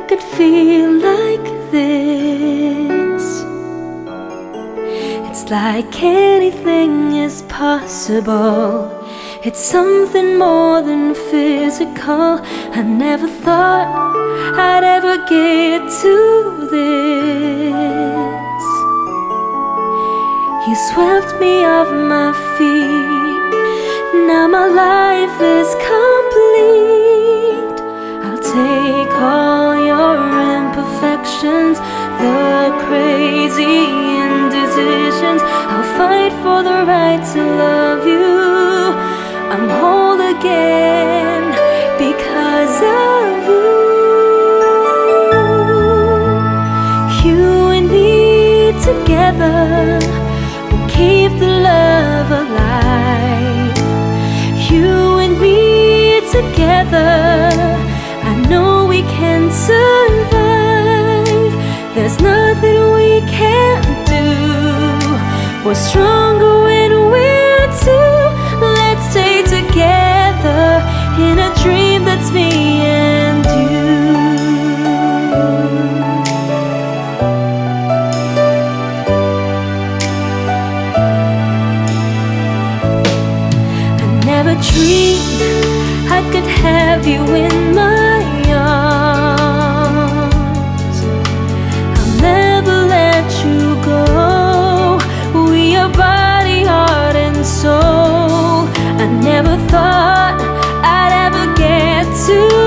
i could feel like this. It's like anything is possible. It's something more than physical. I never thought I'd ever get to this. You swept me off my feet. Now my life is complete. I'll take all your imperfections, the crazy indecisions. I'll fight for the right to love together will keep the love alive. You and me together, I know we can survive. There's nothing we can't do. We're stronger have you in my arms. I'll never let you go. We are body, heart, and soul. I never thought I'd ever get to